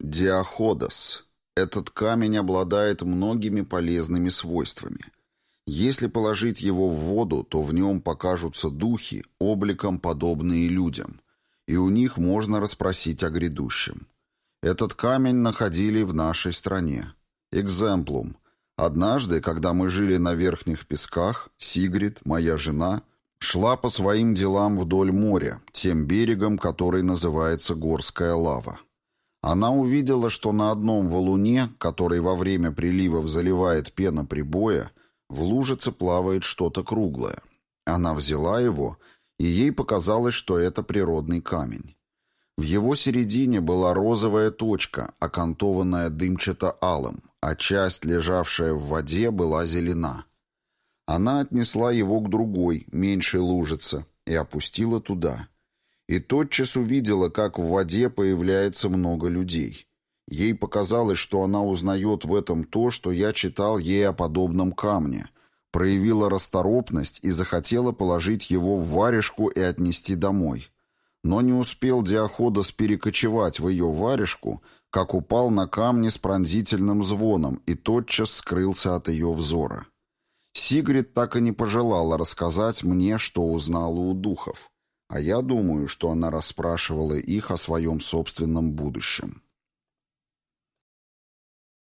Диаходос. Этот камень обладает многими полезными свойствами. Если положить его в воду, то в нем покажутся духи, обликом подобные людям, и у них можно расспросить о грядущем. Этот камень находили в нашей стране. Экземплум. Однажды, когда мы жили на верхних песках, Сигрид, моя жена, шла по своим делам вдоль моря, тем берегом, который называется Горская лава. Она увидела, что на одном валуне, который во время приливов заливает пена прибоя, в лужице плавает что-то круглое. Она взяла его, и ей показалось, что это природный камень. В его середине была розовая точка, окантованная дымчато-алым, а часть, лежавшая в воде, была зелена. Она отнесла его к другой, меньшей лужице, и опустила туда и тотчас увидела, как в воде появляется много людей. Ей показалось, что она узнает в этом то, что я читал ей о подобном камне, проявила расторопность и захотела положить его в варежку и отнести домой. Но не успел Диоходос перекочевать в ее варежку, как упал на камни с пронзительным звоном и тотчас скрылся от ее взора. Сигрид так и не пожелала рассказать мне, что узнала у духов. А я думаю, что она расспрашивала их о своем собственном будущем.